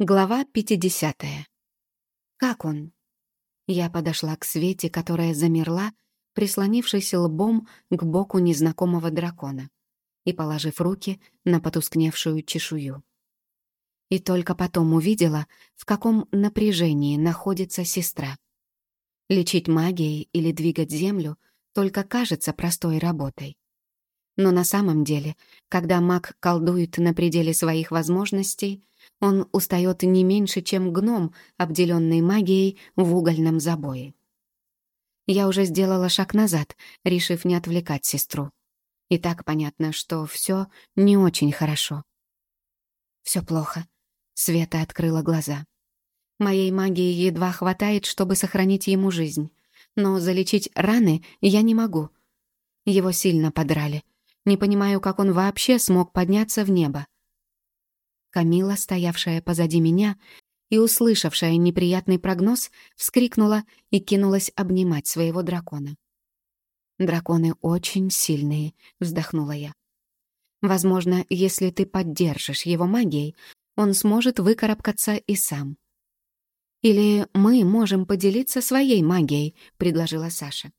Глава 50. Как он? Я подошла к Свете, которая замерла, прислонившись лбом к боку незнакомого дракона и положив руки на потускневшую чешую. И только потом увидела, в каком напряжении находится сестра. Лечить магией или двигать землю только кажется простой работой. Но на самом деле, когда маг колдует на пределе своих возможностей, он устает не меньше, чем гном, обделенный магией в угольном забое. Я уже сделала шаг назад, решив не отвлекать сестру. И так понятно, что все не очень хорошо. Все плохо. Света открыла глаза. Моей магии едва хватает, чтобы сохранить ему жизнь. Но залечить раны я не могу. Его сильно подрали. Не понимаю, как он вообще смог подняться в небо. Камила, стоявшая позади меня и услышавшая неприятный прогноз, вскрикнула и кинулась обнимать своего дракона. «Драконы очень сильные», — вздохнула я. «Возможно, если ты поддержишь его магией, он сможет выкарабкаться и сам». «Или мы можем поделиться своей магией», — предложила Саша.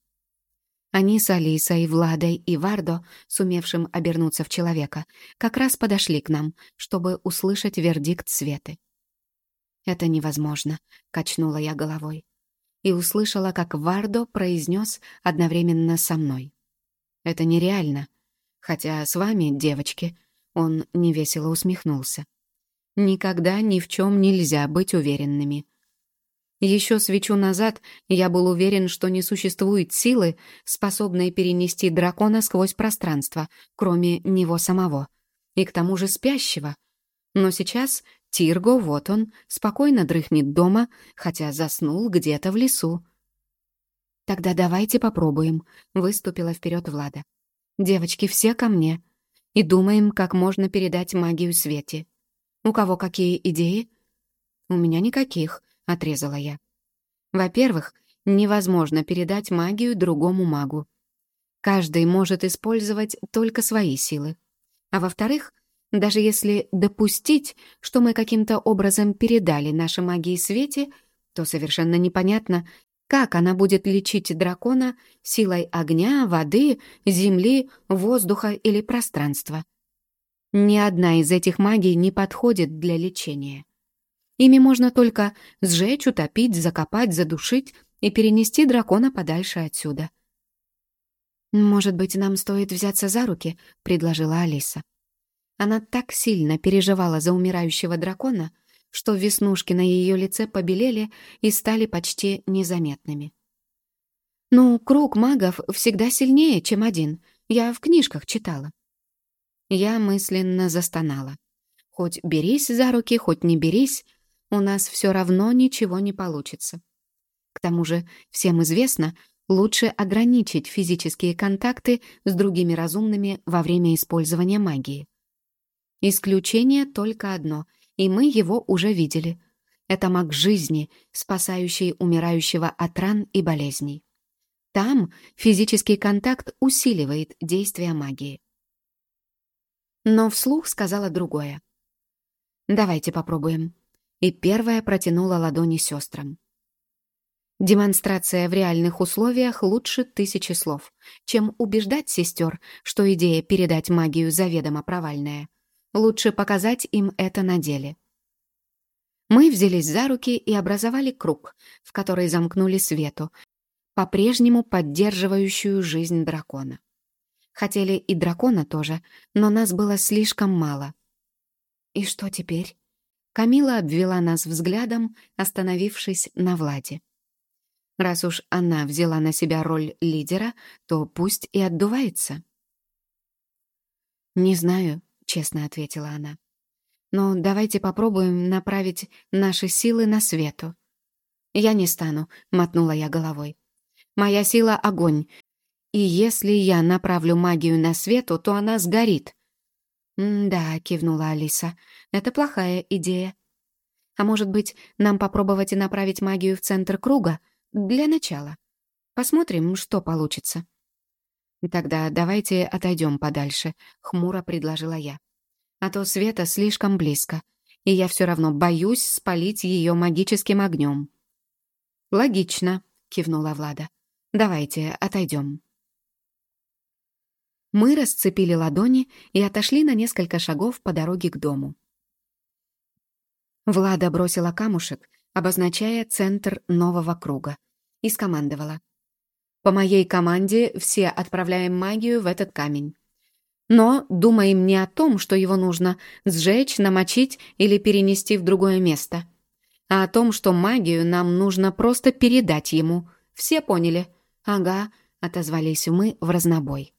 Они с Алисой, Владой и Вардо, сумевшим обернуться в человека, как раз подошли к нам, чтобы услышать вердикт Светы. «Это невозможно», — качнула я головой. И услышала, как Вардо произнес одновременно со мной. «Это нереально. Хотя с вами, девочки», — он невесело усмехнулся. «Никогда ни в чем нельзя быть уверенными. Еще свечу назад я был уверен, что не существует силы, способной перенести дракона сквозь пространство, кроме него самого. И к тому же спящего. Но сейчас Тирго, вот он, спокойно дрыхнет дома, хотя заснул где-то в лесу. «Тогда давайте попробуем», — выступила вперед Влада. «Девочки, все ко мне. И думаем, как можно передать магию Свете. У кого какие идеи?» «У меня никаких», — отрезала я. «Во-первых, невозможно передать магию другому магу. Каждый может использовать только свои силы. А во-вторых, даже если допустить, что мы каким-то образом передали наши магии Свете, то совершенно непонятно, как она будет лечить дракона силой огня, воды, земли, воздуха или пространства. Ни одна из этих магий не подходит для лечения. Ими можно только сжечь, утопить, закопать, задушить и перенести дракона подальше отсюда. «Может быть, нам стоит взяться за руки?» — предложила Алиса. Она так сильно переживала за умирающего дракона, что веснушки на ее лице побелели и стали почти незаметными. «Ну, круг магов всегда сильнее, чем один. Я в книжках читала». Я мысленно застонала. Хоть берись за руки, хоть не берись, у нас все равно ничего не получится. К тому же, всем известно, лучше ограничить физические контакты с другими разумными во время использования магии. Исключение только одно, и мы его уже видели. Это маг жизни, спасающий умирающего от ран и болезней. Там физический контакт усиливает действие магии. Но вслух сказала другое. «Давайте попробуем и первая протянула ладони сестрам. Демонстрация в реальных условиях лучше тысячи слов, чем убеждать сестер, что идея передать магию заведомо провальная. Лучше показать им это на деле. Мы взялись за руки и образовали круг, в который замкнули свету, по-прежнему поддерживающую жизнь дракона. Хотели и дракона тоже, но нас было слишком мало. «И что теперь?» Камила обвела нас взглядом, остановившись на Владе. Раз уж она взяла на себя роль лидера, то пусть и отдувается. «Не знаю», — честно ответила она. «Но давайте попробуем направить наши силы на свету». «Я не стану», — мотнула я головой. «Моя сила — огонь, и если я направлю магию на свету, то она сгорит». «Да», — кивнула Алиса, — «это плохая идея. А может быть, нам попробовать и направить магию в центр круга? Для начала. Посмотрим, что получится». «Тогда давайте отойдем подальше», — хмуро предложила я. «А то света слишком близко, и я все равно боюсь спалить ее магическим огнем. «Логично», — кивнула Влада. «Давайте отойдем». Мы расцепили ладони и отошли на несколько шагов по дороге к дому. Влада бросила камушек, обозначая центр нового круга, и скомандовала. «По моей команде все отправляем магию в этот камень. Но думаем не о том, что его нужно сжечь, намочить или перенести в другое место, а о том, что магию нам нужно просто передать ему. Все поняли?» «Ага», — отозвались мы в разнобой.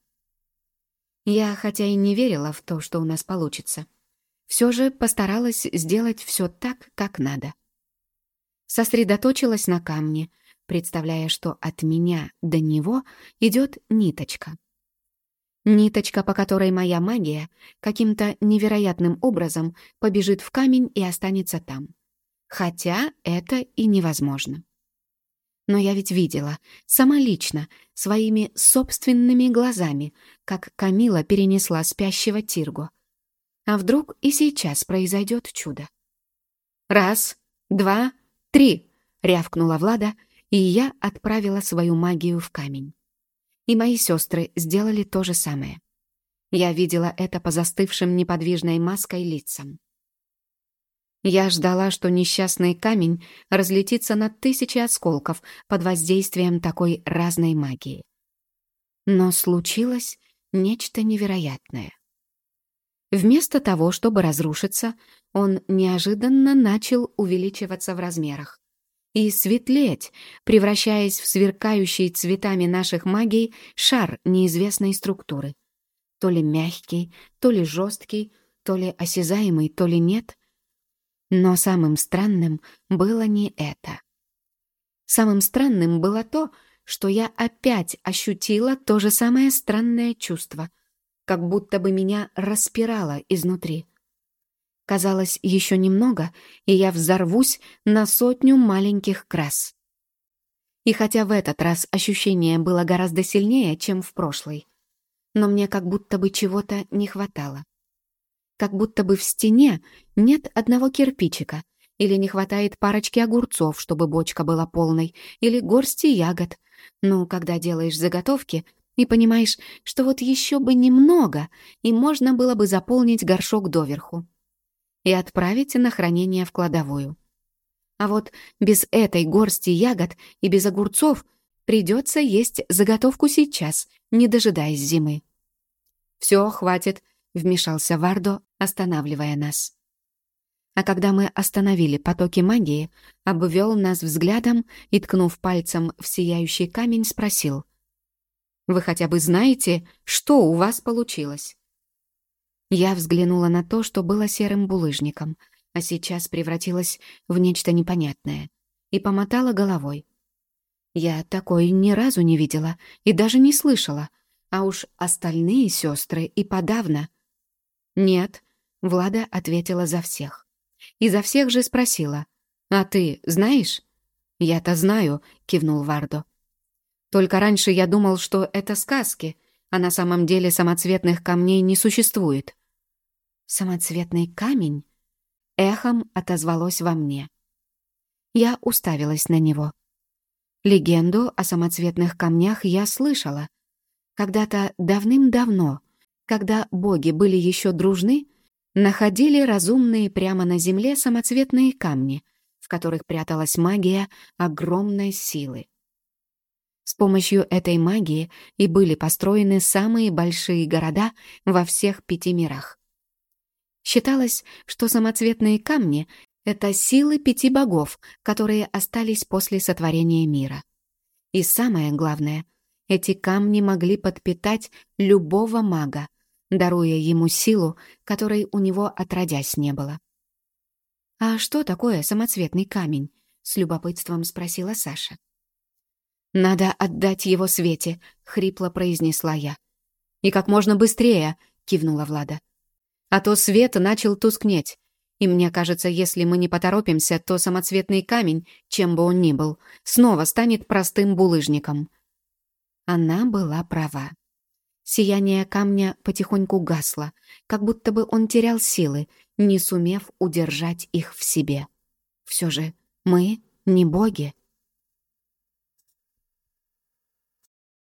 Я, хотя и не верила в то, что у нас получится, все же постаралась сделать все так, как надо. Сосредоточилась на камне, представляя, что от меня до него идет ниточка. Ниточка, по которой моя магия каким-то невероятным образом побежит в камень и останется там. Хотя это и невозможно. Но я ведь видела, сама лично, своими собственными глазами, как Камила перенесла спящего Тиргу. А вдруг и сейчас произойдет чудо? «Раз, два, три!» — рявкнула Влада, и я отправила свою магию в камень. И мои сестры сделали то же самое. Я видела это по застывшим неподвижной маской лицам. Я ждала, что несчастный камень разлетится на тысячи осколков под воздействием такой разной магии. Но случилось нечто невероятное. Вместо того, чтобы разрушиться, он неожиданно начал увеличиваться в размерах и светлеть, превращаясь в сверкающий цветами наших магий шар неизвестной структуры. То ли мягкий, то ли жесткий, то ли осязаемый, то ли нет. Но самым странным было не это. Самым странным было то, что я опять ощутила то же самое странное чувство, как будто бы меня распирало изнутри. Казалось, еще немного, и я взорвусь на сотню маленьких крас. И хотя в этот раз ощущение было гораздо сильнее, чем в прошлый, но мне как будто бы чего-то не хватало как будто бы в стене нет одного кирпичика, или не хватает парочки огурцов, чтобы бочка была полной, или горсти ягод. Ну, когда делаешь заготовки и понимаешь, что вот еще бы немного, и можно было бы заполнить горшок доверху и отправить на хранение в кладовую. А вот без этой горсти ягод и без огурцов придется есть заготовку сейчас, не дожидаясь зимы. «Все, хватит», — вмешался Вардо, останавливая нас. А когда мы остановили потоки магии, обвел нас взглядом и, ткнув пальцем в сияющий камень, спросил. «Вы хотя бы знаете, что у вас получилось?» Я взглянула на то, что было серым булыжником, а сейчас превратилось в нечто непонятное, и помотала головой. Я такое ни разу не видела и даже не слышала, а уж остальные сестры и подавно — «Нет», — Влада ответила за всех. И за всех же спросила. «А ты знаешь?» «Я-то знаю», — кивнул Вардо. «Только раньше я думал, что это сказки, а на самом деле самоцветных камней не существует». «Самоцветный камень?» Эхом отозвалось во мне. Я уставилась на него. Легенду о самоцветных камнях я слышала. Когда-то давным-давно когда боги были еще дружны, находили разумные прямо на земле самоцветные камни, в которых пряталась магия огромной силы. С помощью этой магии и были построены самые большие города во всех пяти мирах. Считалось, что самоцветные камни — это силы пяти богов, которые остались после сотворения мира. И самое главное, эти камни могли подпитать любого мага, даруя ему силу, которой у него отродясь не было. «А что такое самоцветный камень?» — с любопытством спросила Саша. «Надо отдать его Свете», — хрипло произнесла я. «И как можно быстрее», — кивнула Влада. «А то свет начал тускнеть, и мне кажется, если мы не поторопимся, то самоцветный камень, чем бы он ни был, снова станет простым булыжником». Она была права. Сияние камня потихоньку гасло, как будто бы он терял силы, не сумев удержать их в себе. Все же мы не боги.